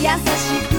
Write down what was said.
優しく